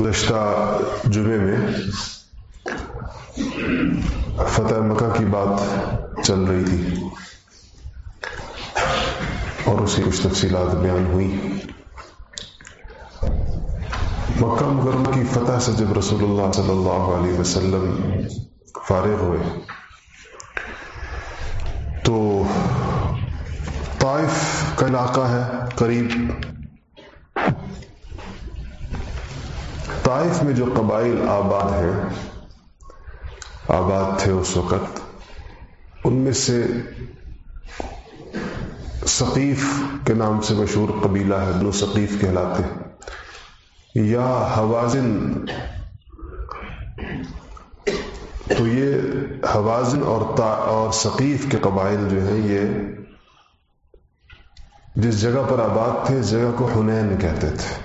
گزشتہ جمعے میں فتح مکہ کی بات چل رہی تھی اور اسی کچھ تفصیلات بیان ہوئی۔ مکہ مکرمہ کی فتح سے جب رسول اللہ صلی اللہ علیہ وسلم فارغ ہوئے، تو طائف کا علاقہ ہے قریب طائف میں جو قبائل آباد ہیں، آباد تھے اس وقت، ان میں سے ثقیف کے نام سے مشہور قبیلہ ہے دو ثقیف کہلاتے یا حوازن، تو یہ حوازن اور اور ثقیف کے قبائل جو ہیں، یہ جس جگہ پر آباد تھے اس جگہ کو حنین کہتے تھے۔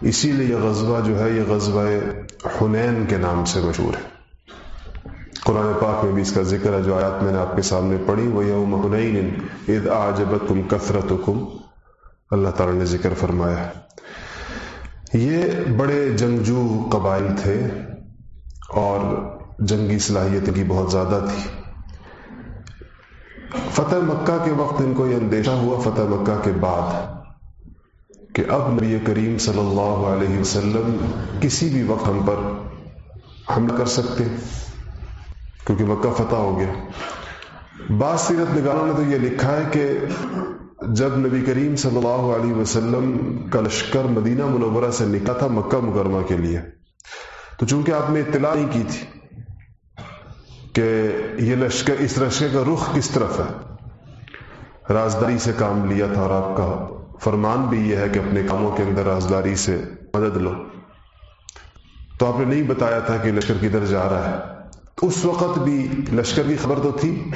اسی لیے یہ غزوہ جو ہے، یہ غزوہ حنین کے نام سے مشہور ہے۔ قرآن پاک میں بھی اس کا ذکر ہے، جو آیات میں نے آپ کے سامنے پڑھی، وہ یوم حنین عید آجبت کم کثرت اللہ تعالی نے ذکر فرمایا یہ بڑے جنگجو قبائل تھے اور جنگی صلاحیت کی بہت زیادہ تھی۔ فتح مکہ کے وقت ان کو یہ اندیشہ ہوا، فتح مکہ کے بعد۔ کہ اب نبی کریم صلی اللہ علیہ وسلم کسی بھی وقت ہم پر حملہ کر سکتے کیونکہ مکہ فتح ہو گیا۔ بعض سیرت نگاروں نے تو یہ لکھا ہے کہ جب نبی کریم صلی اللہ علیہ وسلم کا لشکر مدینہ منورہ سے نکلا تھا مکہ مکرمہ کے لیے، تو چونکہ آپ نے اطلاع نہیں کی تھی کہ یہ لشکر، اس لشکر کا رخ کس طرف ہے، رازداری سے کام لیا تھا اور آپ کا فرمان بھی یہ ہے کہ اپنے کاموں کے اندر رازداری سے مدد لو۔ تو آپ نے نہیں بتایا تھا کہ لشکر کدھر جا رہا ہے۔ اس وقت بھی لشکر کی خبر تو تھی،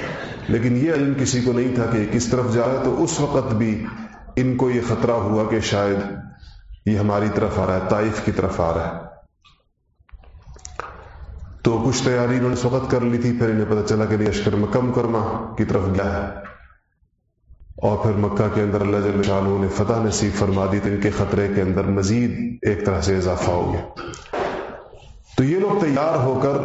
لیکن یہ علم کسی کو نہیں تھا کہ یہ کس طرف جا رہا ہے۔ تو اس وقت بھی ان کو یہ خطرہ ہوا کہ شاید یہ ہماری طرف آ رہا ہے، طائف کی طرف آ رہا ہے۔ تو کچھ تیاری انہوں نے اس وقت کر لی تھی، پھر انہیں پتہ چلا کہ لشکر مکم کرما کی طرف گیا ہے۔ اور پھر مکہ کے اندر اللہ جل شاہ نے فتح نصیب فرما دی تو ان کے خطرے کے اندر مزید ایک طرح سے اضافہ ہو گیا۔ تو یہ لوگ تیار ہو کر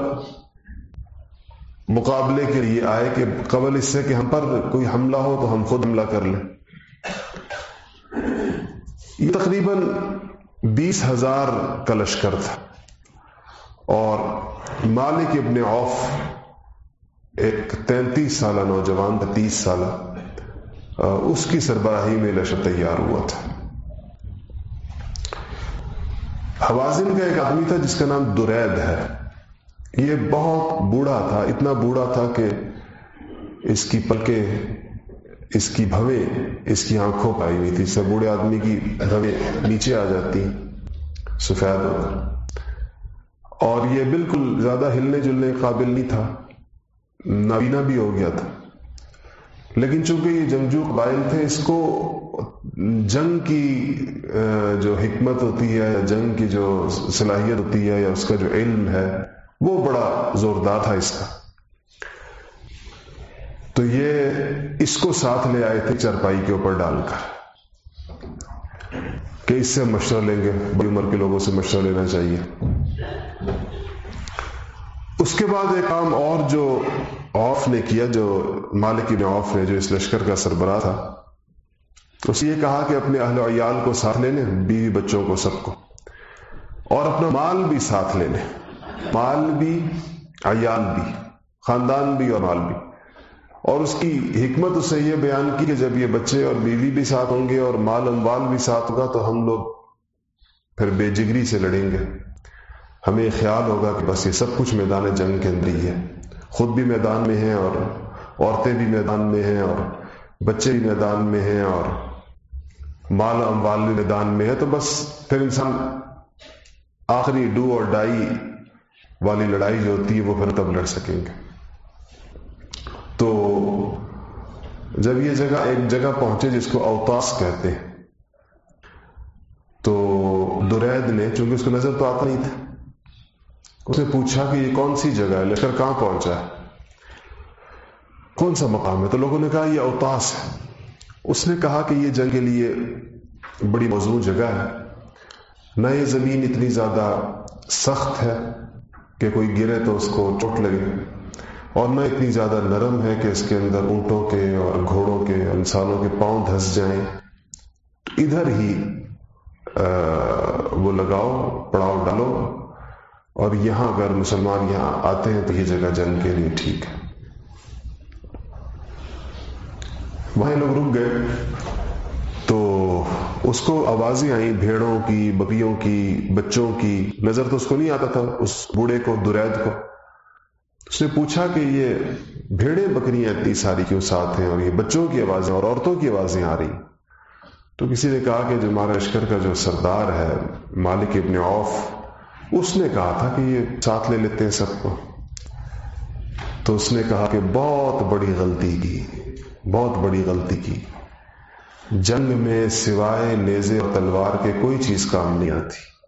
مقابلے کے لیے آئے کہ قبل اس سے کہ ہم پر کوئی حملہ ہو تو ہم خود حملہ کر لیں۔ یہ تقریباً بیس ہزار کا لشکر تھا۔ اور مالک ابن عوف ایک تینتیس سالہ نوجوان تھا، تیس سالہ۔ اس کی سربراہی میں لشکر تیار ہوا تھا۔ حوازن کا ایک آدمی تھا جس کا نام درید ہے۔ یہ بہت بوڑھا تھا، اتنا بوڑھا تھا کہ اس کی پلکیں، اس کی بھویں، اس کی آنکھوں پائی ہوئی تھی۔ سب بوڑھے آدمی کی بھویں نیچے آ جاتی، سفید ہو اور یہ بالکل زیادہ ہلنے جلنے قابل نہیں تھا۔ نابینا بھی ہو گیا تھا۔ لیکن چونکہ یہ جنگجو قبائل تھے، اس کو جنگ کی جو حکمت ہوتی ہے یا جنگ کی جو صلاحیت ہوتی ہے یا اس کا جو علم ہے، وہ بڑا زوردار تھا اس کا۔ تو یہ اس کو ساتھ لے آئے تھے چرپائی کے اوپر ڈال کر کہ اس سے مشورہ لیں گے، بڑی عمر کے لوگوں سے مشورہ لینا چاہیے۔ اس کے بعد ایک کام اور جو آف نے کیا جو مالک ابن آف نے جو اس لشکر کا سربراہ تھا۔ اس یہ کہا کہ اپنے اہل عیال کو ساتھ لینے، بیوی بچوں کو سب کو۔ اور اپنا مال بھی ساتھ لینے۔ مال بھی، عیال بھی، خاندان بھی اور مال بھی۔ اور اس کی حکمت اسے یہ بیان کی کہ جب یہ بچے اور بیوی بھی ساتھ ہوں گے اور مال اموال بھی ساتھ ہوگا تو ہم لوگ پھر بے جگری سے لڑیں گے۔ ہمیں خیال ہوگا کہ بس یہ سب کچھ میدان جنگ کے اندر ہی ہے۔ خود بھی میدان میں ہیں اور عورتیں بھی میدان میں ہیں اور بچے بھی میدان میں ہیں اور مال اموال بھی میدان میں ہے تو بس پھر انسان آخری ڈو اور ڈائی والی لڑائی جو ہوتی ہے، وہ پھر تب لڑ سکیں گے۔ تو جب یہ جگہ ایک جگہ پہنچے جس کو اوتاس کہتے ہیں، تو درید نے، چونکہ اس کو نظر تو آتا نہیں تھا اس نے پوچھا کہ یہ کون سی جگہ ہے؟ لشکر کہاں پہنچا ہے؟ کون سا مقام ہے؟ تو لوگوں نے کہا یہ اوتاس ہے۔ اس نے کہا کہ یہ جنگ کے لیے بڑی موزوں جگہ ہے۔ نہ یہ زمین اتنی زیادہ سخت ہے کہ کوئی گرے تو اس کو چوٹ لگے۔ اور نہ اتنی زیادہ نرم ہے کہ اس کے اندر اونٹوں کے اور گھوڑوں کے، انسانوں کے پاؤں دھس جائیں۔ ادھر ہی وہ لگاؤ، پڑاؤ ڈالو۔ اور یہاں اگر مسلمان یہاں آتے ہیں تو یہ جگہ جنگ کے لیے ٹھیک ہے۔ وہاں لوگ رک گئے۔ تو اس کو آوازیں آئیں بھیڑوں کی بکریوں کی، بچوں کی۔ نظر تو اس کو نہیں آتا تھا، اس بوڑھے کو، درید کو۔ اس نے پوچھا کہ یہ بھیڑے بکریاں اتنی ساری کیوں ساتھ ہیں اور یہ بچوں کی آوازیں اور عورتوں کی آوازیں آ رہی؟ تو کسی نے کہا کہ جو ہمارا لشکر کا جو سردار ہے، مالک ابن عوف اس نے کہا تھا کہ یہ ساتھ لے لیتے ہیں سب کو۔ تو اس نے کہا کہ بہت بڑی غلطی کی، بہت بڑی غلطی کی۔ جنگ میں سوائے نیزے اور تلوار کے کوئی چیز کام نہیں آتی۔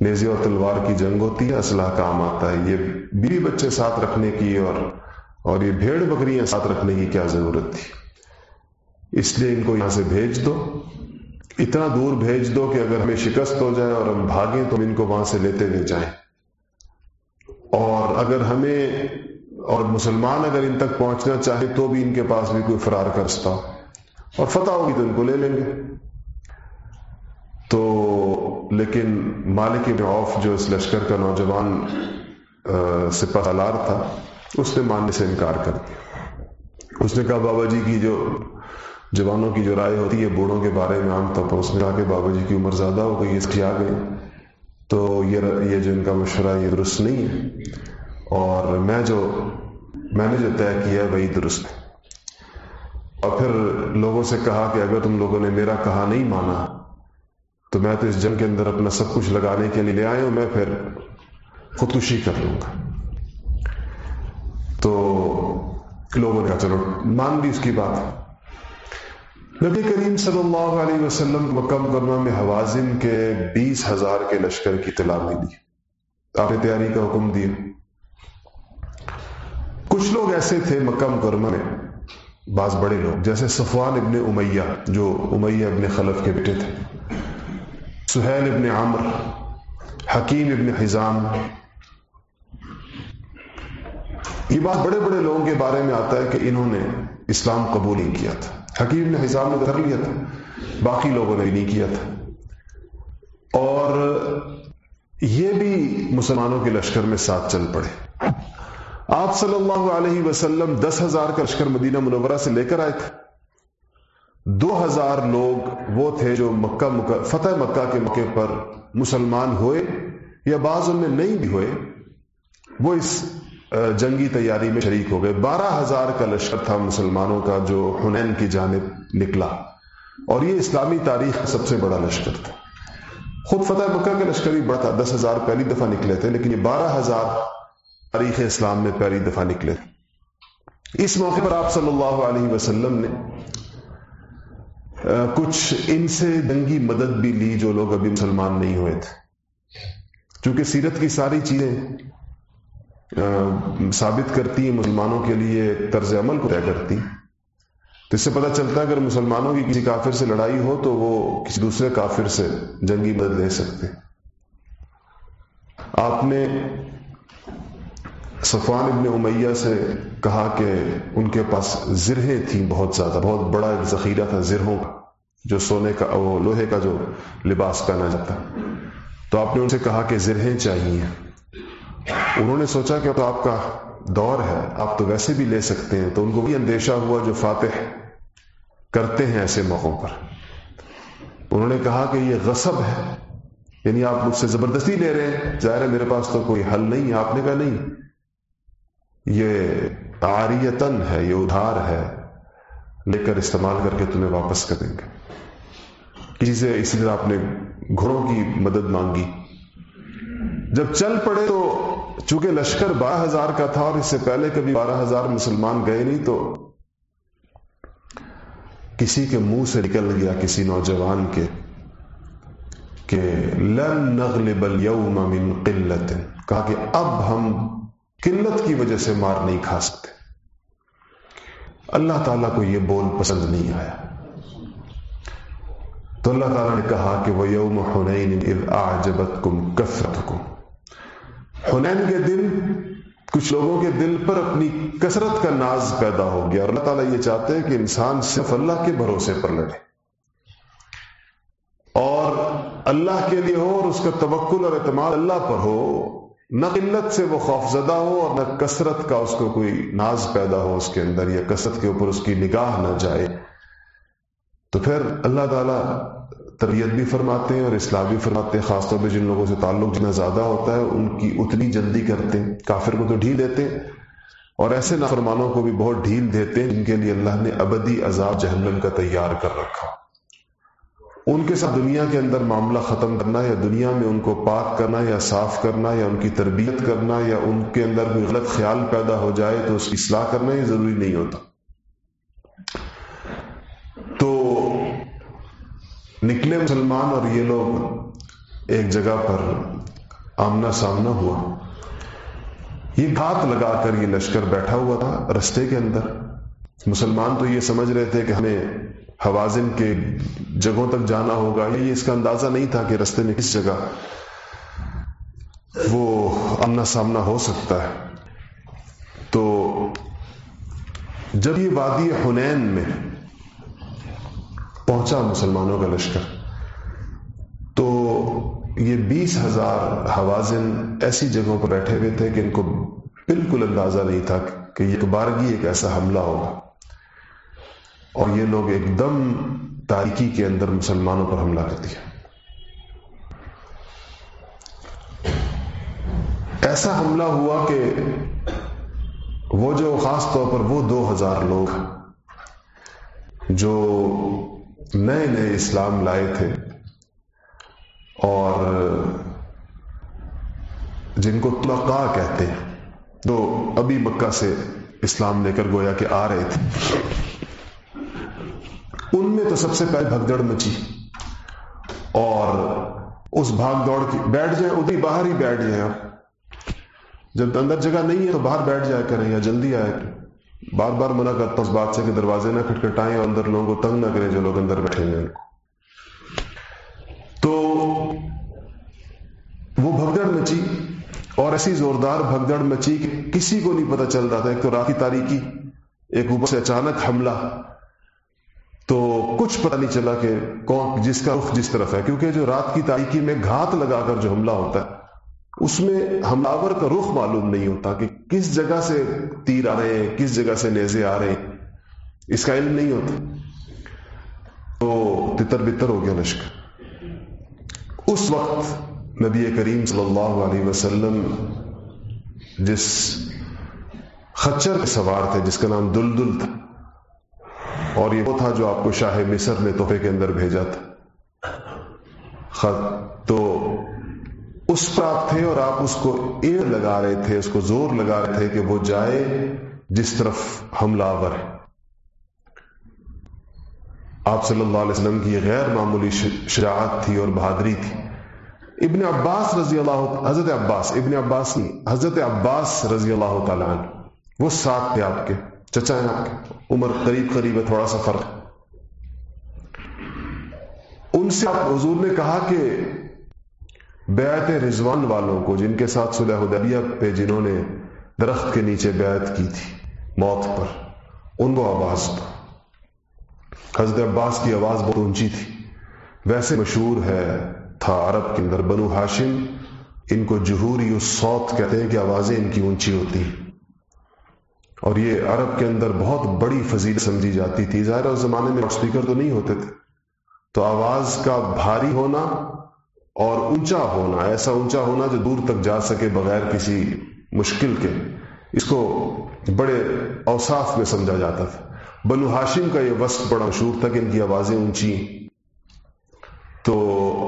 نیزے اور تلوار کی جنگ ہوتی ہے اسلحہ کام آتا ہے۔ یہ بیوی بچے ساتھ رکھنے کی اور اور یہ بھیڑ بکریاں ساتھ رکھنے کی کیا ضرورت تھی؟ اس لیے ان کو یہاں سے بھیج دو۔ اتنا دور بھیج دو کہ اگر ہمیں شکست ہو جائے اور ہم بھاگیں تو ان کو وہاں سے لیتے ہوئے جائیں۔ اور اگر ہمیں اور مسلمان اگر ان تک پہنچنا چاہے تو بھی ان کے پاس بھی کوئی فرار کرستا ہو۔ اور فتح ہوگی تو ان کو لے لیں گے۔ تو لیکن مالک ابن عوف جو اس لشکر کا نوجوان سپہ سالار تھا، اس نے ماننے سے انکار کر دیا۔ اس نے کہا، بابا جی کی جو جوانوں کی جو رائے ہوتی ہے بوڑھوں کے بارے میں عام طور پر اس نے کہا کہ بابا جی کی عمر زیادہ ہو گئی، اس کی آ گئی تو یہ جو ان کا مشورہ یہ درست نہیں ہے۔ اور میں جو، میں نے جو طے کیا ہے، وہی درست ہے۔ اور پھر لوگوں سے کہا کہ اگر تم لوگوں نے میرا کہا نہیں مانا، تو میں تو اس جنگ کے اندر اپنا سب کچھ لگانے کے لیے لے آئے ہوں، میں پھر خودکشی کر لوں گا۔ تو لوگوں نے کہا، چلو، مان بھی اس کی بات۔ نبی کریم صلی اللہ علیہ وسلم مکم کرنا میں حوازن کے بیس ہزار کے لشکر کی اطلاع ملی آپ نے تیاری کا حکم دیا۔ کچھ لوگ ایسے تھے مکہ مکرمہ میں، بعض بڑے لوگ، جیسے صفوان ابن امیہ، جو امیہ ابن خلف کے بیٹے تھے۔ سہیل ابن عامر حکیم ابن حزام۔ یہ بات بڑے بڑے لوگوں کے بارے میں آتا ہے کہ انہوں نے اسلام قبول نہیں کیا تھا۔ حکیم ابن حزام نے کر لیا تھا۔ باقی لوگوں نے نہیں کیا تھا۔ اور یہ بھی مسلمانوں کے لشکر میں ساتھ چل پڑے۔ آپ صلی اللہ علیہ وسلم دس ہزار کا لشکر مدینہ منورہ سے لے کر آئے تھے۔ دو ہزار لوگ وہ تھے جو مکہ مکہ، فتح مکہ کے موقع پر مسلمان ہوئے یا بعض ان میں نہیں بھی ہوئے۔ وہ اس جنگی تیاری میں شریک ہو گئے۔ بارہ ہزار کا لشکر تھا مسلمانوں کا جو حنین کی جانب نکلا۔ اور یہ اسلامی تاریخ کا سب سے بڑا لشکر تھا۔ خود فتح مکہ کے لشکر ہی بڑا تھا دس ہزار پہلی دفعہ نکلے تھے، لیکن یہ بارہ ہزار تاریخ اسلام میں پہلی دفعہ نکلے اس موقع پر آپ صلی اللہ علیہ وسلم نے کچھ ان سے جنگی مدد بھی لی جو لوگ ابھی مسلمان نہیں ہوئے تھے۔ چونکہ سیرت کی ساری چیزیں ثابت کرتی ہیں مسلمانوں کے لیے طرز عمل کو طے کرتی تو اس سے پتہ چلتا ہے اگر مسلمانوں کی کسی کافر سے لڑائی ہو تو وہ کسی دوسرے کافر سے جنگی مدد لے سکتے آپ نے صفوان ابن امیہ سے کہا کہ ان کے پاس زرہیں تھیں بہت زیادہ، بہت بڑا ایک ذخیرہ تھا زرہوں کا، جو سونے کا، وہ لوہے کا جو لباس پہنا جاتا۔ تو آپ نے ان سے کہا کہ زرہیں چاہیے۔ انہوں نے سوچا کہ تو آپ کا دور ہے، آپ تو ویسے بھی لے سکتے ہیں، تو ان کو بھی اندیشہ ہوا جو فاتح کرتے ہیں ایسے موقعوں پر۔ انہوں نے کہا کہ یہ غصب ہے یعنی آپ مجھ سے زبردستی لے رہے ہیں۔ ظاہر ہے میرے پاس تو کوئی حل نہیں ہے، آپ نے کہا نہیں۔ یہ آریتن ہے، یہ ادھار ہے لے کر استعمال کر کے تمہیں واپس کر دیں گے۔ کسی سے اسی طرح آپ نے گھوڑوں کی مدد مانگی۔ جب چل پڑے تو چونکہ لشکر بارہ ہزار کا تھا اور اس سے پہلے کبھی بارہ ہزار مسلمان گئے نہیں تو کسی کے منہ سے نکل گیا کسی نوجوان کے کہ لن نغلب اليوم من قلت۔ کہا کہ اب ہم قلت کی وجہ سے مار نہیں کھا سکتے۔ اللہ تعالیٰ کو یہ بول پسند نہیں آیا۔ تو اللہ تعالیٰ نے کہا کہ وہ یوم حنین آجبت کم کثرت حنین کے دن کچھ لوگوں کے دل پر اپنی کثرت کا ناز پیدا ہو گیا اور اللہ تعالیٰ یہ چاہتے ہیں کہ انسان صرف اللہ کے بھروسے پر لڑے اور اللہ کے لیے ہو اور اس کا توکل اور اعتماد اللہ پر ہو، نہ قلت سے وہ خوف زدہ ہو اور نہ کثرت کا اس کو کوئی ناز پیدا ہو اس کے اندر یا کثرت کے اوپر اس کی نگاہ نہ جائے تو پھر اللہ تعالیٰ تربیت بھی فرماتے ہیں اور اصلاح بھی فرماتے ہیں، خاص طور پہ جن لوگوں سے تعلق جتنا زیادہ ہوتا ہے، ان کی اتنی جلدی کرتے ہیں، کافر کو تو ڈھیل دیتے ہیں۔ اور ایسے نافرمانوں کو بھی بہت ڈھیل دیتے ہیں، جن کے لیے اللہ نے ابدی عذاب جہنم کا تیار کر رکھا۔ ان کے ساتھ دنیا کے اندر معاملہ ختم کرنا یا دنیا میں ان کو پاک کرنا یا صاف کرنا یا ان کی تربیت کرنا یا ان کے اندر کوئی غلط خیال پیدا ہو جائے تو اس کی اصلاح کرنا یہ ضروری نہیں ہوتا۔ تو نکلے مسلمان اور یہ لوگ ایک جگہ پر آمنا سامنا ہوا۔ یہ گھات لگا کر یہ لشکر بیٹھا ہوا تھا رستے کے اندر۔ مسلمان تو یہ سمجھ رہے تھے کہ ہمیں حوازن کے جگہوں تک جانا ہوگا۔ یہ اس کا اندازہ نہیں تھا کہ رستے میں کس جگہ وہ آمنا سامنا ہو سکتا ہے۔ تو جب یہ وادی حنین میں پہنچا مسلمانوں کا لشکر۔ تو یہ بیس ہزار حوازن ایسی جگہوں پر بیٹھے ہوئے تھے کہ ان کو بالکل اندازہ نہیں تھا کہ یہ بارگی ایک ایسا حملہ ہوگا۔ اور یہ لوگ ایک دم تاریکی کے اندر مسلمانوں پر حملہ کر دیا۔ ایسا حملہ ہوا کہ وہ جو خاص طور پر وہ دو ہزار لوگ جو نئے نئے اسلام لائے تھے اور جن کو تلقا کہتے ہیں، تو ابھی مکہ سے اسلام لے کر گویا کہ آ رہے تھے۔ ان میں تو سب سے پہلے بھگدڑ مچی۔ اور اس بھاگ دوڑ کی، بیٹھ جائیں، ادھر باہر ہی بیٹھ جائیں آپ۔ جب اندر جگہ نہیں ہے تو باہر بیٹھ جایا کریں یا جلدی آئے بار بار منع کرتا ہوں اس بات سے کہ دروازے نہ کھٹکھٹائیں اور اندر لوگوں کو تنگ نہ کریں جو لوگ اندر بیٹھے ہیں۔ ان کو تو وہ بھگدڑ مچی اور ایسی زوردار بھگدڑ مچی کہ کسی کو نہیں پتا چل رہا تھا۔ ایک تو رات کی تاریخی ایک اوپر سے اچانک حملہ۔ تو کچھ پتہ نہیں چلا کہ کون، جس کا رخ جس طرف ہے۔ کیونکہ جو رات کی تاریخی میں گھات لگا کر جو حملہ ہوتا ہے اس میں حملہ کا رخ معلوم نہیں ہوتا کہ کس جگہ سے تیر آ رہے ہیں، کس جگہ سے نیزے آ رہے ہیں۔ اس کا علم نہیں ہوتا۔ تو تتر بتر ہو گیا لشکر۔ اس وقت نبی کریم صلی اللہ علیہ وسلم جس خچر سوار تھے، جس کا نام دل دل تھا، اور یہ وہ تھا جو آپ کو شاہ مصر نے تحفے کے اندر بھیجا تھا۔ خط تو اس پر آپ تھے اور آپ اس کو ایر لگا رہے تھے، اس کو زور لگا رہے تھے کہ وہ جائے جس طرف حملہ آور ہے۔ آپ صلی اللہ علیہ وسلم کی غیر معمولی شجاعت تھی اور بہادری تھی۔ ابن عباس رضی اللہ حضرت عباس، ابن عباس نہیں، حضرت عباس رضی اللہ تعالیٰ عنہ۔ وہ ساتھ تھے آپ کے، چچا ہیں آپ کے۔ عمر قریب قریب ہے، تھوڑا سا فرق۔ ان سے آپ حضور نے کہا کہ بیعت رضوان والوں کو جن کے ساتھ صلح حدیبیہ پہ جنہوں نے درخت کے نیچے بیعت کی تھی، موت پر، ان کو آواز دو حضرت عباس کی آواز بہت اونچی تھی۔ ویسے مشہور ہے، تھا عرب کے اندر بنو ہاشم۔ ان کو جہوری اس سوت کہتے ہیں کہ آوازیں ان کی اونچی ہوتی ہیں۔ اور یہ عرب کے اندر بہت بڑی فضیل سمجھی جاتی تھی۔ ظاہر اس زمانے میں اسپیکر تو نہیں ہوتے تھے۔ تو آواز کا بھاری ہونا اور اونچا ہونا، ایسا اونچا ہونا جو دور تک جا سکے بغیر کسی مشکل کے۔ اس کو بڑے اوصاف میں سمجھا جاتا تھا۔ بنو ہاشم کا یہ وسط بڑا مشہور تھا کہ ان کی آوازیں اونچی۔ تو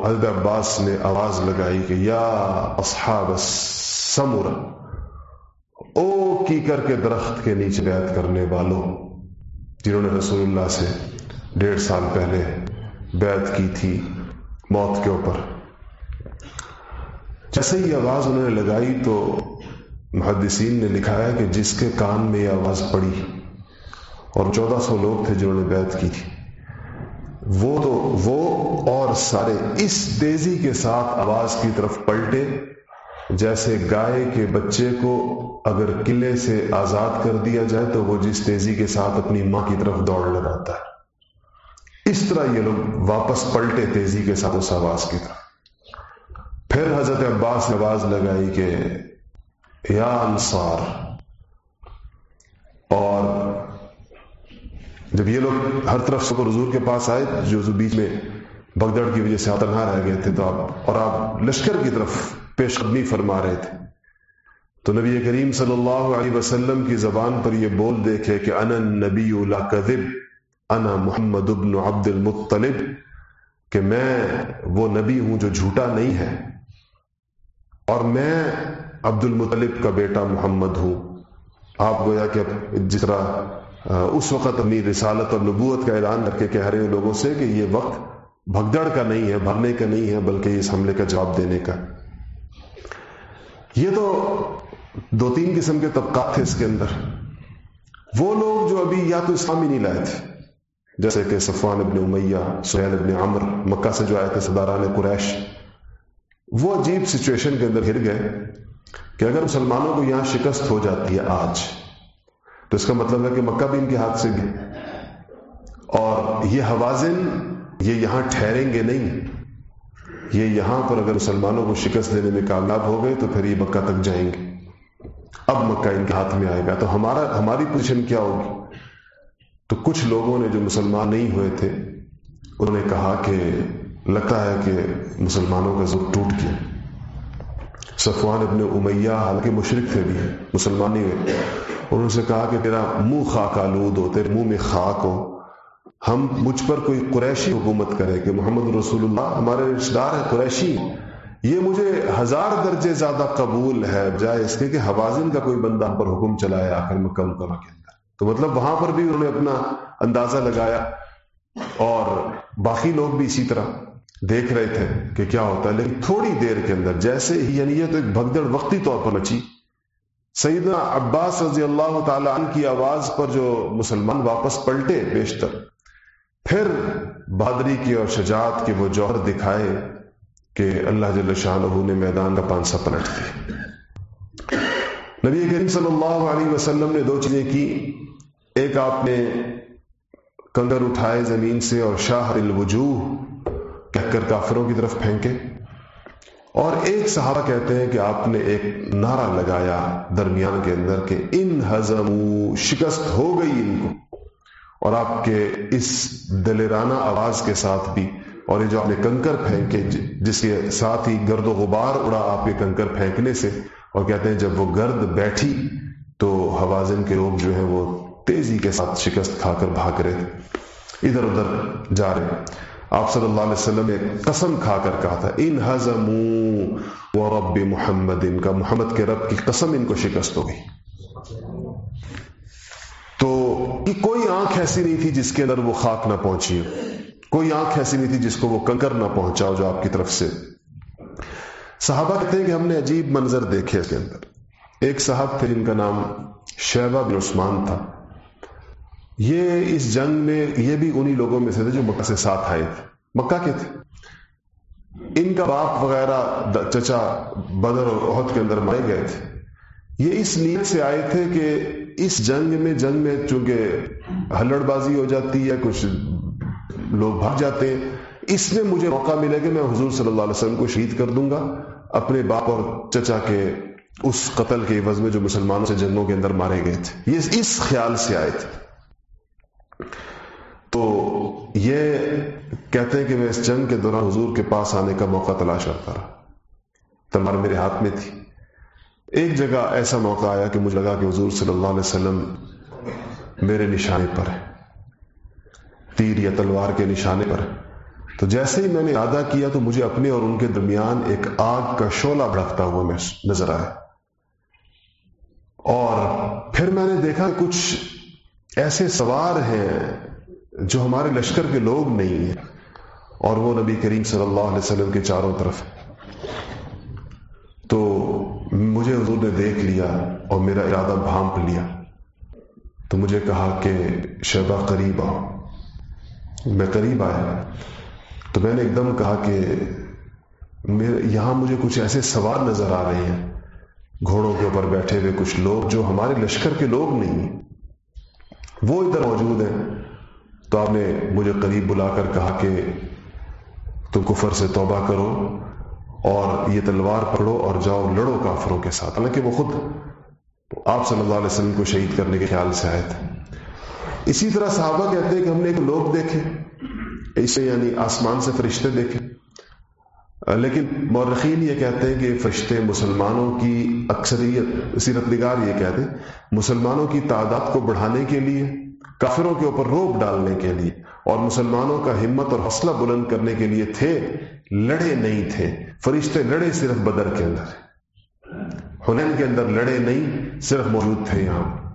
حضرت عباس نے آواز لگائی کہ یا اصحاب سمر او کی کر کے درخت کے نیچے بیعت کرنے والوں جنہوں نے رسول اللہ سے ڈیڑھ سال پہلے بیعت کی تھی موت کے اوپر۔ جیسے ہی آواز انہوں نے لگائی تو محدثین نے لکھایا کہ جس کے کان میں یہ آواز پڑی اور چودہ سو لوگ تھے جنہوں نے بیعت کی تھی۔ وہ تو وہ اور سارے اس تیزی کے ساتھ آواز کی طرف پلٹے جیسے گائے کے بچے کو اگر قلعے سے آزاد کر دیا جائے تو وہ جس تیزی کے ساتھ اپنی ماں کی طرف دوڑ لگاتا ہے۔ اس طرح یہ لوگ واپس پلٹے تیزی کے ساتھ اس آواز کی طرف۔ پھر حضرت عباس نے آواز لگائی کہ یا انصار، اور جب یہ لوگ ہر طرف سے حضور کے پاس آئے، جو بیچ میں بگدڑ کی وجہ سے آتنہا رہ گئے تھے، تو آپ اور آپ لشکر کی طرف پیش قدمی فرما رہے تھے۔ تو نبی کریم صلی اللہ علیہ وسلم کی زبان پر یہ بول دیکھے کہ انا نبی کذب انا محمد ابن عبد المطلب، کہ میں وہ نبی ہوں جو جھوٹا نہیں ہے۔ اور میں عبد المطلب کا بیٹا محمد ہوں۔ آپ گویا کہ جس طرح اس وقت اپنی رسالت اور نبوت کا اعلان کر کے کہہ رہے لوگوں سے کہ یہ وقت بھگدڑ کا نہیں ہے، بھرنے کا نہیں ہے، بلکہ اس حملے کا جواب دینے کا۔ یہ تو دو تین قسم کے طبقات تھے اس کے اندر۔ وہ لوگ جو ابھی یا تو اسلام ہی نہیں لائے تھے، جیسے کہ صفوان ابن امیہ، سہیل ابن عمر، مکہ سے جو آئے تھے صداران قریش۔ وہ عجیب سچویشن کے اندر گر گئے کہ اگر مسلمانوں کو یہاں شکست ہو جاتی ہے آج، تو اس کا مطلب ہے کہ مکہ بھی ان کے ہاتھ سے گئے۔ اور یہ حوازن یہ یہاں ٹھہریں گے نہیں۔ یہ یہاں پر اگر مسلمانوں کو شکست دینے میں کامیاب ہو گئے، تو پھر یہ مکہ تک جائیں گے۔ اب مکہ ان کے ہاتھ میں آئے گا۔ تو ہمارا، ہماری پوزیشن کیا ہوگی؟ تو کچھ لوگوں نے جو مسلمان نہیں ہوئے تھے، انہوں نے کہا کہ لگتا ہے کہ مسلمانوں کا زور ٹوٹ گیا۔ صفوان ابن امیہ حالانکہ مشرق تھے بھی، مسلمان نہیں ہوئے۔ انہوں سے کہا کہ تیرا منہ خاک آلود ہو، تیرے منہ میں خاک ہو۔ ہم مجھ پر کوئی قریشی حکومت کرے کہ محمد رسول اللہ ہمارے رشتے دار ہے قریشی۔ یہ مجھے ہزار درجے زیادہ قبول ہے، بجائے اس کے کہ حوازن کا کوئی بندہ پر حکم چلایا آ کر مکہ مکمہ کے اندر۔ تو مطلب وہاں پر بھی انہوں نے اپنا اندازہ لگایا اور باقی لوگ بھی اسی طرح۔ دیکھ رہے تھے کہ کیا ہوتا ہے، لیکن تھوڑی دیر کے اندر، جیسے ہی یعنی یہ تو ایک بھگدڑ وقتی طور پر مچی سیدنا عباس رضی اللہ تعالی عنہ کی آواز پر جو مسلمان واپس پلٹے بیشتر، پھر بہادری کی اور شجاعت کے وہ جوہر دکھائے کہ اللہ جل شاہ نے میدان کا پانسا پلٹ دی نبی کریم صلی اللہ علیہ وسلم نے دو چیزیں کی۔ ایک، آپ نے کنگر اٹھائے زمین سے اور شاہ الوجوہ کہہ کر کافروں کی طرف پھینکے۔ اور ایک صحابہ کہتے ہیں کہ آپ نے ایک نعرہ لگایا درمیان کے اندر کہ ان ہزم شکست ہو گئی ان کو۔ اور آپ کے اس دلیرانہ آواز کے ساتھ بھی، اور یہ جو آپ نے کنکر پھینکے، جس کے ساتھ ہی گرد و غبار اڑا آپ کے کنکر پھینکنے سے، اور کہتے ہیں جب وہ گرد بیٹھی تو حوازن کے لوگ جو ہیں وہ تیزی کے ساتھ شکست کھا کر بھاگ رہے تھے۔ ادھر ادھر جا رہے آپ صلی اللہ علیہ وسلم نے قسم کھا کر کہا تھا، ان ہزم رب محمد ان کا محمد کے رب کی قسم ان کو شکست ہو گئی۔ تو کوئی آنکھ ایسی نہیں تھی جس کے اندر وہ خاک نہ پہنچی کوئی آنکھ ایسی نہیں تھی جس کو وہ کنکر نہ پہنچا جو آپ کی طرف سے۔ صحابہ کہتے ہیں کہ ہم نے عجیب منظر دیکھے اس کے اندر۔ ایک صاحب تھے جن کا نام شہبہ بن عثمان تھا۔ یہ اس جنگ میں یہ بھی انہی لوگوں میں سے تھے جو مکہ سے ساتھ آئے تھے۔ مکہ کے تھے۔ ان کا باپ وغیرہ چچا بدر اور عہد کے اندر مارے گئے تھے۔ یہ اس نیت سے آئے تھے کہ اس جنگ میں جنگ میں چونکہ ہلڑ بازی ہو جاتی ہے، کچھ لوگ بھاگ جاتے ہیں، اس میں مجھے موقع ملے کہ میں حضور صلی اللہ علیہ وسلم کو شہید کر دوں گا۔ اپنے باپ اور چچا کے اس قتل کے عوض میں جو مسلمانوں سے جنگوں کے اندر مارے گئے تھے۔ یہ اس خیال سے آئے تھے۔ تو یہ کہتے ہیں کہ میں اس جنگ کے دوران حضور کے پاس آنے کا موقع تلاش کرتا رہا۔ تلوار میرے ہاتھ میں تھی۔ ایک جگہ ایسا موقع آیا کہ مجھے لگا کہ حضور صلی اللہ علیہ وسلم میرے نشانے پر ہے تیر یا تلوار کے نشانے پر تو جیسے ہی میں نے ارادہ کیا تو مجھے اپنے اور ان کے درمیان ایک آگ کا شولہ بڑھتا ہوا نظر آیا۔ اور پھر میں نے دیکھا کچھ ایسے سوار ہیں جو ہمارے لشکر کے لوگ نہیں ہیں اور وہ نبی کریم صلی اللہ علیہ وسلم کے چاروں طرف تو مجھے حضور نے دیکھ لیا اور میرا ارادہ بھانپ لیا۔ تو مجھے کہا کہ شہبہ قریب آؤ۔ میں قریب آیا۔ تو میں نے ایک دم کہا کہ یہاں مجھے کچھ ایسے سوار نظر آ رہے ہیں۔ گھوڑوں کے اوپر بیٹھے ہوئے کچھ لوگ جو ہمارے لشکر کے لوگ نہیں وہ ادھر موجود ہیں۔ تو آپ نے مجھے قریب بلا کر کہا کہ تم کفر سے توبہ کرو اور یہ تلوار پکڑو اور جاؤ لڑو کافروں کے ساتھ۔ حالانکہ وہ خود آپ صلی اللہ علیہ وسلم کو شہید کرنے کے خیال سے آئے تھے۔ اسی طرح صحابہ کہتے ہیں کہ ہم نے ایک لوگ دیکھے اسے یعنی آسمان سے فرشتے دیکھے۔ لیکن مورخین یہ کہتے ہیں کہ فرشتے مسلمانوں کی اکثریت، سیرت نگار یہ کہتے ہیں، مسلمانوں کی تعداد کو بڑھانے کے لیے، کافروں کے اوپر روپ ڈالنے کے لیے، اور مسلمانوں کا ہمت اور حوصلہ بلند کرنے کے لیے تھے، لڑے نہیں تھے، فرشتے لڑے صرف بدر کے اندر۔ ہنین کے اندر لڑے نہیں، صرف موجود تھے یہاں۔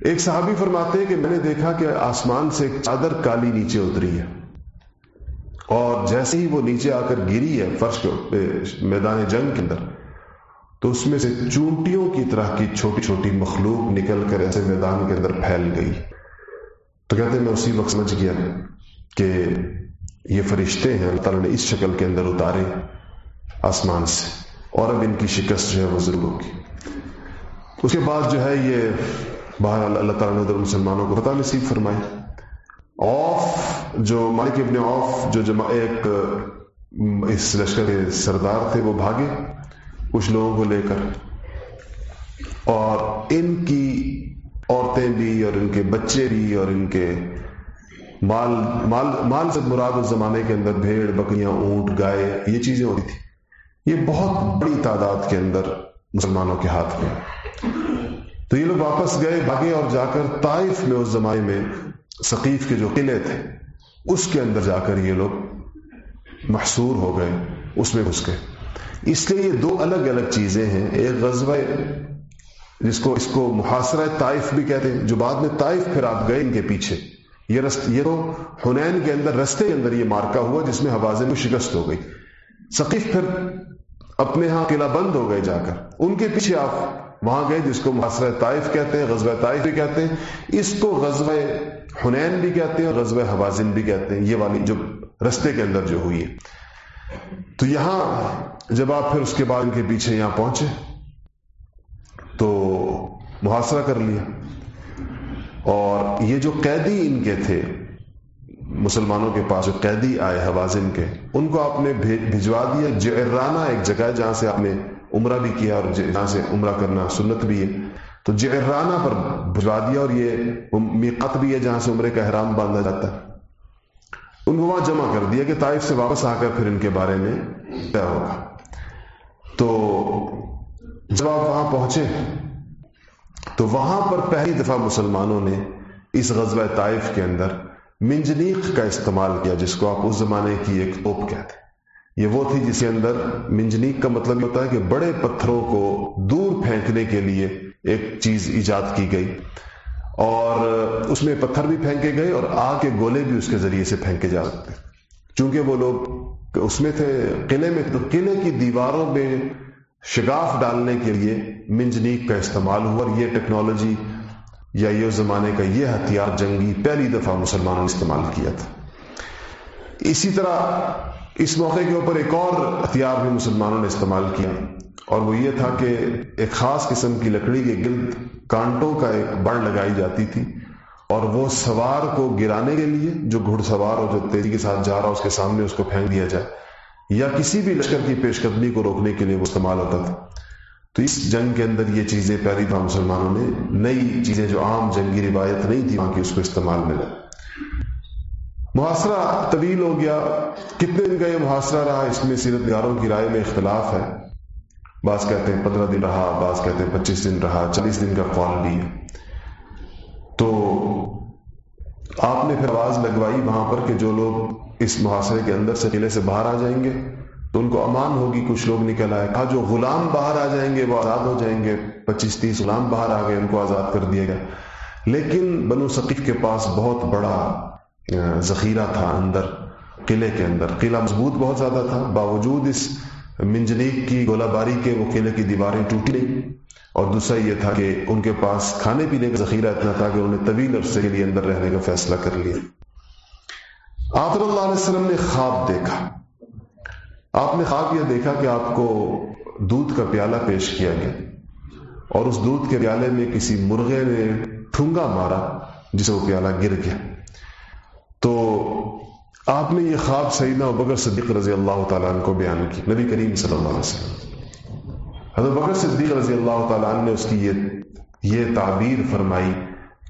ایک صحابی فرماتے ہیں کہ میں نے دیکھا کہ آسمان سے ایک چادر کالی نیچے اتری ہے۔ اور جیسے ہی وہ نیچے آ کر گری ہے فرش میدان جنگ کے اندر، تو اس میں سے چونٹیوں کی طرح کی چھوٹی چھوٹی مخلوق نکل کر ایسے میدان کے اندر پھیل گئی۔ تو کہتے ہیں، میں اسی وقت سمجھ گیا کہ یہ فرشتے ہیں، اللہ تعالیٰ نے اس شکل کے اندر اتارے آسمان سے، اور اب ان کی شکست جو ہے وہ ضرور ہوگی۔ اس کے بعد جو ہے یہ باہر اللہ تعالیٰ نے ادھر مسلمانوں کو پتہ نصیب فرمائی۔ آف جو مالک ابن آف جو جمع ایک اس لشکر کے سردار تھے، وہ بھاگے کچھ لوگوں کو لے کر۔ اور ان کی عورتیں بھی، اور ان کے بچے بھی، اور ان کے مال مال مال سے مراد اس زمانے کے اندر بھیڑ، بکریاں، اونٹ، گائے، یہ چیزیں ہوتی تھی یہ بہت بڑی تعداد کے اندر مسلمانوں کے ہاتھ میں۔ تو یہ لوگ واپس گئے، بھاگے اور جا کر طائف میں اس زمانے میں ثقیف کے جو قلعے تھے، اس کے اندر جا کر یہ لوگ محصور ہو گئے، اس میں گھس گئے۔ اس لیے یہ دو الگ الگ چیزیں ہیں، ایک غزوہ جس کو، اس کو محاصرہ طائف بھی کہتے ہیں، جو بعد میں طائف پھر آپ گئے ان کے پیچھے۔ یہ رست یہ تو حنین کے اندر، رستے کے اندر یہ مارکا ہوا، جس میں حوازن میں شکست ہو گئی۔ ثقیف پھر اپنے ہاں قلعہ بند ہو گئے جا کر۔ ان کے پیچھے آپ وہاں گئے، جس کو محاصرہ طائف کہتے ہیں، غزوہ طائف بھی کہتے ہیں۔ اس کو غزوہ حنین بھی کہتے ہیں اور غزوہ حوازن بھی کہتے ہیں، یہ والی جو رستے کے اندر جو ہوئی ہے۔ تو یہاں جب آپ پھر اس کے بعد ان کے پیچھے یہاں پہنچے، تو محاصرہ کر لیا۔ اور یہ جو قیدی ان کے تھے، مسلمانوں کے پاس جو قیدی آئے حوازن کے، ان کو آپ نے بھجوا دیا۔ جعرانہ ایک جگہ ہے جہاں سے آپ نے عمرہ بھی کیا اور جہاں سے عمرہ کرنا سنت بھی ہے۔ تو جعرانہ پر بھجوا دیا اور یہ میقات بھی ہے جہاں سے عمرے کا احرام باندھا جاتا ہے۔ ان کو وہاں جمع کر دیا کہ طائف سے واپس آ کر پھر ان کے بارے میں کیا ہوگا۔ تو جب آپ وہاں پہنچے، تو وہاں پر پہلی دفعہ مسلمانوں نے اس غزوہ طائف کے اندر منجنیق کا استعمال کیا، جس کو آپ اس زمانے کی ایک توپ کہتے یہ وہ تھی جس کے اندر منجنیق کا مطلب یہ ہوتا ہے کہ بڑے پتھروں کو دور پھینکنے کے لیے ایک چیز ایجاد کی گئی اور اس میں پتھر بھی پھینکے گئے اور آگ کے گولے بھی اس کے ذریعے سے پھینکے جا سکتے چونکہ وہ لوگ اس میں تھے، قلعے میں تو قلعے کی دیواروں میں شگاف ڈالنے کے لیے منجنیک کا استعمال ہوا اور یہ ٹیکنالوجی یا یہ زمانے کا یہ ہتھیار جنگی پہلی دفعہ مسلمانوں نے استعمال کیا تھا۔ اسی طرح اس موقع کے اوپر ایک اور ہتھیار بھی مسلمانوں نے استعمال کیا۔ اور وہ یہ تھا کہ ایک خاص قسم کی لکڑی کے گرد کانٹوں کا ایک بڑ لگائی جاتی تھی اور وہ سوار کو گرانے کے لیے جو گھڑ سوار ہو جو تیزی کے ساتھ جا رہا اس کے سامنے اس کو پھینک دیا جائے یا کسی بھی لشکر کی پیش قدمی کو روکنے کے لیے وہ استعمال ہوتا تھا۔ تو اس جنگ کے اندر یہ چیزیں پہلی بار مسلمانوں نے، نئی چیزیں جو عام جنگی روایت نہیں تھی وہاں کی اس کو استعمال ملا محاصرہ طویل ہو گیا، کتنے دن کا یہ محاصرہ رہا، اس میں سیرت گاروں کی رائے میں اختلاف ہے۔ بعض کہتے ہیں پندرہ دن رہا، بعض کہتے ہیں پچیس دن رہا، چالیس دن کا قول بھی ہے۔ تو آپ نے پھر آواز لگوائی وہاں پر کہ جو لوگ اس محاصرے کے اندر سے قلعے سے باہر آ جائیں گے، تو ان کو امان ہوگی، کچھ لوگ نکل آئے، کہا جو غلام باہر آ جائیں گے وہ آزاد ہو جائیں گے، پچیس تیس غلام باہر آ گئے، ان کو آزاد کر دیا گیا۔ لیکن بنو ثقیف کے پاس بہت بڑا ذخیرہ تھا اندر، قلعے کے اندر۔ قلعہ مضبوط بہت زیادہ تھا، باوجود اس منجنیک کی گولہ باری کے وہ قلعے کی دیواریں ٹوٹی نہیں۔ اور دوسرا یہ تھا کہ ان کے پاس کھانے پینے کا ذخیرہ اتنا تھا کہ انہوں نے طویل عرصے کے لیے اندر رہنے کا فیصلہ کر لیا۔ آپ اللہ علیہ وسلم نے خواب دیکھا۔ آپ نے خواب یہ دیکھا کہ آپ کو دودھ کا پیالہ پیش کیا گیا۔ اور اس دودھ کے پیالے میں کسی مرغے نے ٹھونگا مارا جسے وہ پیالہ گر گیا۔ تو آپ نے یہ خواب سیدنا بکر صدیق رضی اللہ تعالیٰ عنہ کو بیان کی، نبی کریم صلی اللہ علیہ وسلم۔ حضرت بکر صدیق رضی اللہ تعالیٰ عنہ نے اس کی یہ یہ تعبیر فرمائی،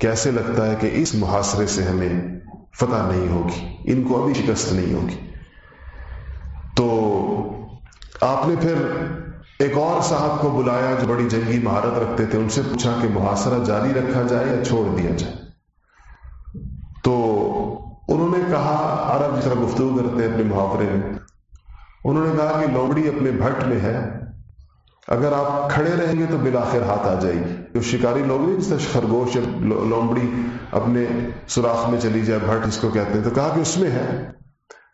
کیسے لگتا ہے کہ اس محاصرے سے ہمیں فتح نہیں ہوگی، ان کو ابھی شکست نہیں ہوگی۔ تو آپ نے پھر ایک اور صاحب کو بلایا جو بڑی جنگی مہارت رکھتے تھے، ان سے پوچھا کہ محاصرہ جاری رکھا جائے یا چھوڑ دیا جائے؟ تو انہوں نے کہا، عرب جس طرح گفتگو کرتے ہیں اپنے محاورے میں، انہوں نے کہا کہ لومڑی اپنے بھٹ میں ہے۔ اگر آپ کھڑے رہیں گے تو بالآخر ہاتھ آ جائے گی۔ جو شکاری لوگ نہیں جس طرح خرگوش یا لومڑی اپنے سوراخ میں چلی جائے، بھٹ جس کو کہتے ہیں، تو کہا کہ اس میں ہے۔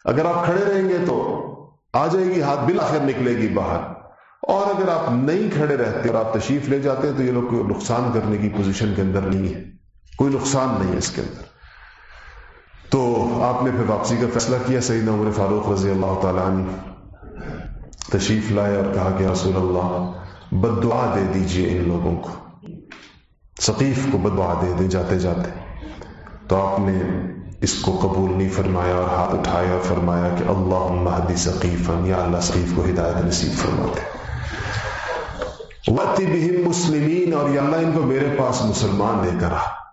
اگر آپ کھڑے رہیں گے تو آ جائے گی، ہاتھ بالآخر نکلے گی باہر۔ اور اگر آپ نہیں کھڑے رہتے اور آپ تشریف لے جاتے ہیں، تو یہ لوگ کوئی نقصان کرنے کی پوزیشن کے اندر نہیں ہے۔ کوئی نقصان نہیں ہے اس کے اندر۔ تو آپ نے پھر واپسی کا فیصلہ کیا سیدنا عمر فاروق رضی اللہ تعالیٰ عنہ تشریف لائے اور کہا کہ رسول اللہ بد دعا دے دیجیے ان لوگوں کو۔ ثقیف کو بد دعا دے دے جاتے جاتے۔ تو آپ نے اس کو قبول نہیں فرمایا اور ہاتھ اٹھایا اور فرمایا کہ اللہ مہدی ثقیف یا اللہ ثقیف کو ہدایت نصیب فرماتے۔ وتی بہم مسلمین اور یا اللہ ان کو میرے پاس مسلمان لے کر آ۔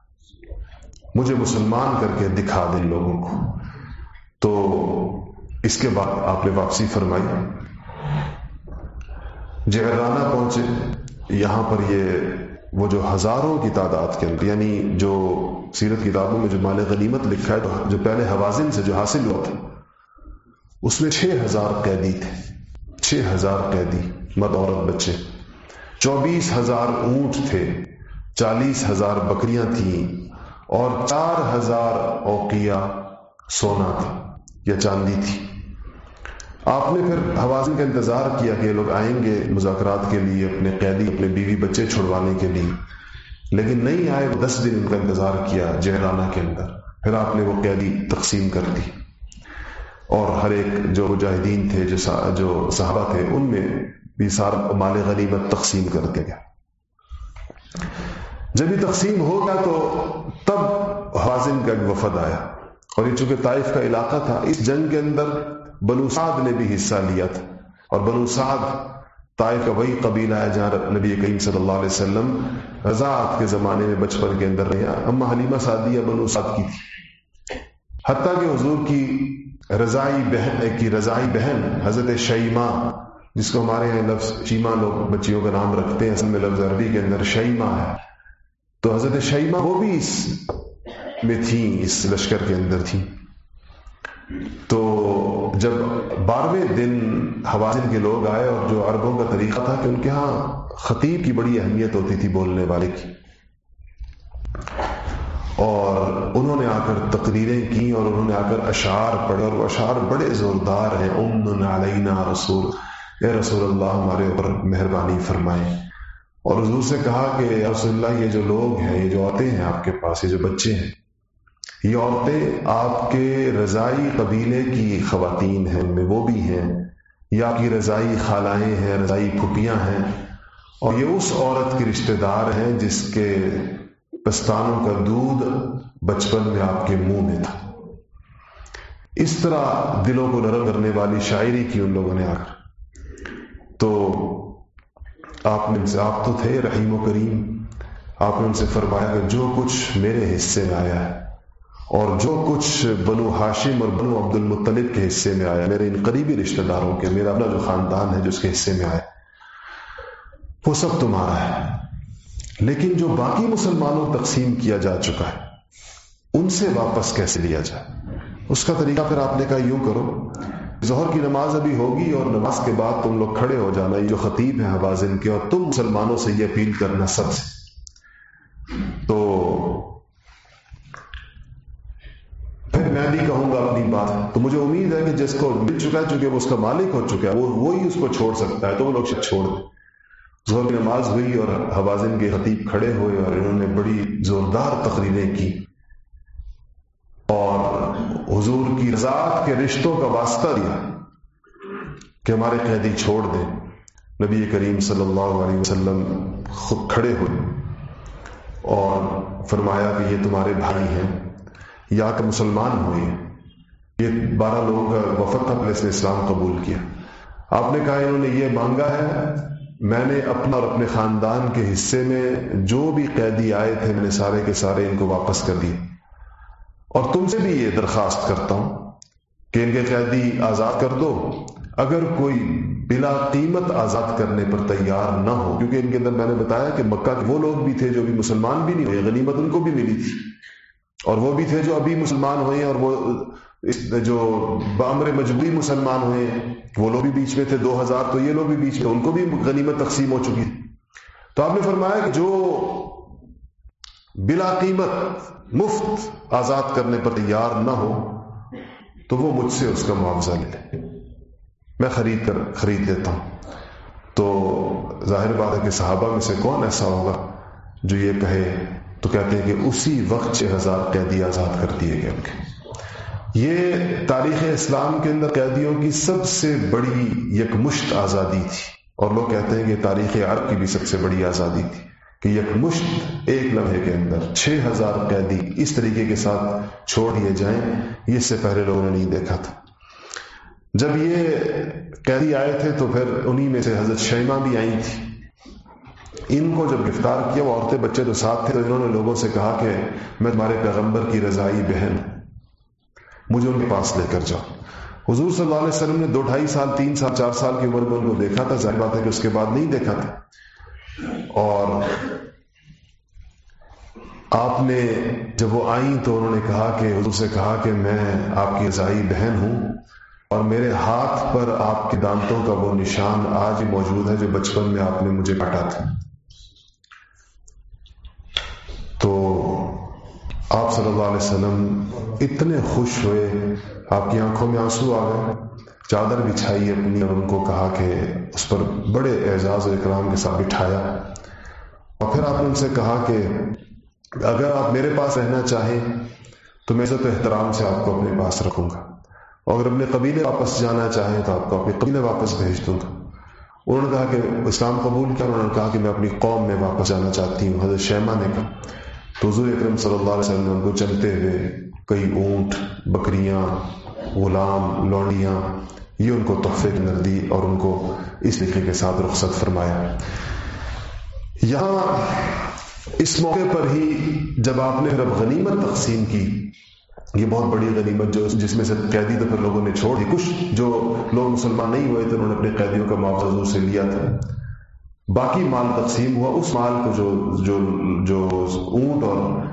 مجھے مسلمان کر کے دکھا دے لوگوں کو۔ تو اس کے بعد آپ نے واپسی فرمائی۔ جہرانہ پہنچے۔ یہاں پر یہ وہ جو ہزاروں کی تعداد کے اندر یعنی جو سیرت کتابوں میں جو مال غنیمت لکھا ہے جو پہلے حوازن سے جو حاصل ہوا تھا، اس میں چھ ہزار قیدی تھے۔ چھ ہزار قیدی مرد عورت بچے۔ چوبیس ہزار اونٹ تھے۔ چالیس ہزار بکریاں تھیں۔ اور چار ہزار اوقیہ سونا تھا یا چاندی تھی۔ آپ نے پھر حوازن کا انتظار کیا کہ یہ لوگ آئیں گے مذاکرات کے لیے اپنے قیدی، اپنے بیوی بچے چھڑوانے کے لیے۔ لیکن نہیں آئے وہ دس دن ان کا انتظار کیا جہرانہ کے اندر۔ پھر آپ نے وہ قیدی تقسیم کر دی۔ اور ہر ایک جو مجاہدین تھے، جو جو صحابہ تھے، ان میں بھی سارا مال غنیمت تقسیم کر دیا گیا۔ جب یہ تقسیم ہو گیا تو تب حوازن کا ایک وفد آیا۔ اور یہ چونکہ طائف کا علاقہ تھا، اس جنگ کے اندر بنو سعد نے بھی حصہ لیا تھا۔ اور بنو سعد طائف کا وہی قبیلہ ہے جہاں نبی کریم صلی اللہ علیہ وسلم رضاعت کے زمانے میں بچپن کے اندر رہے۔ اما حلیمہ سعدیہ بنو سعد کی تھی۔ حتیٰ کہ حضور کی رضائی بہن کی رضائی بہن، حضرت شیما جس کو ہمارے یہاں لفظ شیما لوگ بچیوں کا نام رکھتے ہیں، اصل میں لفظ عربی کے اندر شیما ہے۔ تو حضرت شیما وہ بھی اس میں تھیں اس لشکر کے اندر تھیں تو جب بارہویں دن حوازن کے لوگ آئے اور جو عربوں کا طریقہ تھا کہ ان کے ہاں خطیب کی بڑی اہمیت ہوتی تھی بولنے والے کی، اور انہوں نے آ کر تقریریں کی اور انہوں نے آ کر اشعار پڑھے، اور وہ اشعار بڑے زوردار ہیں۔ امن علینا رسول، اے رسول اللہ ہمارے اوپر مہربانی فرمائے۔ اور حضور سے کہا کہ رسول اللہ، یہ جو لوگ ہیں، یہ جو عورتیں ہیں آپ کے پاس، یہ جو بچے ہیں، یہ عورتیں آپ کے رضائی قبیلے کی خواتین ہیں، ان میں وہ بھی ہیں یا آپ کی رضائی خالائیں ہیں، رضائی پھپیاں ہیں، اور یہ اس عورت کے رشتہ دار ہیں جس کے پستانوں کا دودھ بچپن میں آپ کے منہ میں تھا۔ اس طرح دلوں کو نرم کرنے والی شاعری کی ان لوگوں نے آ کر تو آپ نے ان سے آپ تو تھے رحیم و کریم۔ آپ نے ان سے فرمایا کہ جو کچھ میرے حصے میں آیا ہے اور جو کچھ بنو ہاشم اور بنو عبد المطلب کے حصے میں آیا میرے ان قریبی رشتہ داروں کے، میرا اپنا جو خاندان ہے جو اس کے حصے میں آئے وہ سب تمہارا ہے۔ لیکن جو باقی مسلمانوں تقسیم کیا جا چکا ہے، ان سے واپس کیسے لیا جائے؟ اس کا طریقہ پھر آپ نے کہا یوں کرو ظہر کی نماز ابھی ہوگی اور نماز کے بعد تم لوگ کھڑے ہو جانا یہ جو خطیب ہے حوازن کے، اور تم مسلمانوں سے یہ اپیل کرنا سب سے۔ تو پھر میں بھی کہوں گا اپنی بات۔ تو مجھے امید ہے کہ جس کو مل چکا ہے، چونکہ وہ اس کا مالک ہو چکا ہے، وہ وہی اس کو چھوڑ سکتا ہے، تو وہ لوگ چھوڑ دیں۔ زور کی نماز ہوئی اور حوازن کے خطیب کھڑے ہوئے اور انہوں نے بڑی زوردار تقریریں کی۔ اور حضور کی رضاعت کے رشتوں کا واسطہ دیا کہ ہمارے قیدی چھوڑ دیں۔ نبی کریم صلی اللہ علیہ وسلم خود کھڑے ہوئے اور فرمایا کہ یہ تمہارے بھائی ہیں، یا کہ مسلمان ہوئے یہ بارہ لوگ وفد تھا پلیس نے اسلام قبول کیا۔ آپ نے کہا انہوں نے یہ مانگا ہے، میں نے اپنا اور اپنے خاندان کے حصے میں جو بھی قیدی آئے تھے میں نے سارے کے سارے ان کو واپس کر دیے۔ اور تم سے بھی یہ درخواست کرتا ہوں کہ ان کے قیدی آزاد کر دو۔ اگر کوئی بلا قیمت آزاد کرنے پر تیار نہ ہو، کیونکہ ان کے اندر میں نے بتایا کہ مکہ کے وہ لوگ بھی تھے جو بھی مسلمان بھی نہیں ہوئے، غنیمت ان کو بھی ملی تھی۔ اور وہ بھی تھے جو ابھی مسلمان ہوئے اور وہ جو بامر مجبوری مسلمان ہوئے، وہ لوگ بھی بیچ میں تھے، دو ہزار تو یہ لوگ بھی بیچ میں ان کو بھی غنیمت تقسیم ہو چکی۔ تو آپ نے فرمایا کہ جو بلا قیمت مفت آزاد کرنے پر تیار نہ ہو، تو وہ مجھ سے اس کا معاوضہ لے۔ لے میں خرید کر خرید لیتا ہوں۔ تو ظاہر بات ہے کہ صحابہ میں سے کون ایسا ہوگا جو یہ کہے، تو کہتے ہیں کہ اسی وقت چھ ہزار قیدی آزاد کر دیے گئے ان کے۔ یہ تاریخ اسلام کے اندر قیدیوں کی سب سے بڑی یکمشت آزادی تھی۔ اور لوگ کہتے ہیں کہ تاریخ عرب کی بھی سب سے بڑی آزادی تھی۔ کہ یکمشت ایک لمحے کے اندر چھ ہزار قیدی اس طریقے کے ساتھ چھوڑ دیے جائیں، یہ سے پہلے لوگوں نے نہیں دیکھا تھا۔ جب یہ قیدی آئے تھے تو پھر انہی میں سے حضرت شیما بھی آئی تھی ان کو جب گرفتار کیا، وہ عورتیں بچے جو ساتھ تھے، تو انہوں نے لوگوں سے کہا کہ میں تمہارے پیغمبر کی رضائی بہن مجھے ان کے پاس لے کر جاؤ۔ حضور صلی اللہ علیہ وسلم نے دو ڈھائی سال، تین سال، چار سال کی عمر میں ان کو دیکھا تھا۔ ظاہر بات ہے کہ اس کے بعد نہیں دیکھا تھا۔ اور آپ نے جب وہ آئیں تو انہوں نے کہا کہ حضور سے کہا کہ میں آپ کی رضائی بہن ہوں اور میرے ہاتھ پر آپ کے دانتوں کا وہ نشان آج موجود ہے جو بچپن میں آپ نے مجھے کاٹا تھا۔ تو آپ صلی اللہ علیہ وسلم اتنے خوش ہوئے، آپ کی آنکھوں میں آنسو آ گئے۔ چادر بچھائی اپنی اور ان کو کہا کہ اس پر بڑے اعزاز و اکرام کے ساتھ بٹھایا۔ اور پھر آپ نے ان سے کہا کہ اگر آپ میرے پاس رہنا چاہیں تو میں سے تو احترام سے آپ کو اپنے پاس رکھوں گا۔ اور اگر اپنے قبیلے واپس جانا چاہیں تو آپ کو اپنے قبیلے واپس بھیج دوں گا۔ انہوں نے کہا کہ اسلام قبول کیا، انہوں نے کہا کہ میں اپنی قوم میں واپس جانا چاہتی ہوں۔ حضرت شیما نے کہا۔ تو حضور اکرم صلی اللہ علیہ وسلم کو چلتے ہوئے کئی اونٹ، بکریاں غلام، لونڈیاں، یہ ان کو تحفے کی اندر دی اور ان کو اس لکھے کے ساتھ رخصت فرمایا۔ یہاں اس موقع پر ہی جب آپ نے رب غنیمت تقسیم کی، یہ بہت بڑی غنیمت جو جس میں سے قیدی تو پھر لوگوں نے چھوڑ دی۔ کچھ جو لوگ مسلمان نہیں ہوئے تھے انہوں نے اپنے قیدیوں کا معاوضہ زور سے لیا تھا۔ باقی مال تقسیم ہوا۔ اس مال کو جو جو جو اونٹ اور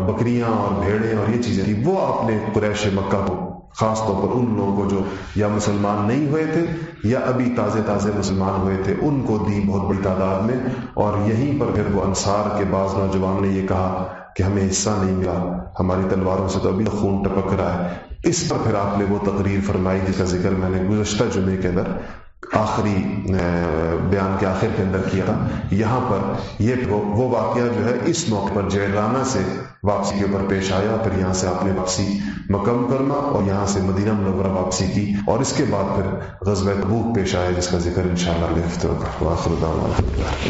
بکریاں اور بھیڑیں اور یہ چیزیں تھیں، وہ آپ نے قریش مکہ کو خاص طور پر ان لوگوں کو جو یا مسلمان نہیں ہوئے تھے یا ابھی تازے تازے مسلمان ہوئے تھے، ان کو دی بہت بڑی تعداد میں۔ اور یہیں پر پھر وہ انصار کے بعض نوجوان نے یہ کہا کہ ہمیں حصہ نہیں ملا، ہماری تلواروں سے تو ابھی خون ٹپک رہا ہے۔ اس پر پھر آپ نے وہ تقریر فرمائی جس کا ذکر میں نے گزشتہ جمعے کے اندر آخری بیان کے آخر کے اندر کیا۔ تھا یہاں پر یہ وہ واقعہ جو ہے، اس موقع پر جیرانہ سے واپسی کے اوپر پیش آیا۔ پھر یہاں سے آپ نے واپسی مکم کرنا اور یہاں سے مدینہ منورہ واپسی کی اور اس کے بعد پھر غزوہ تبوک پیش آیا، جس کا ذکر انشاءاللہ شاء اللہ ہوگا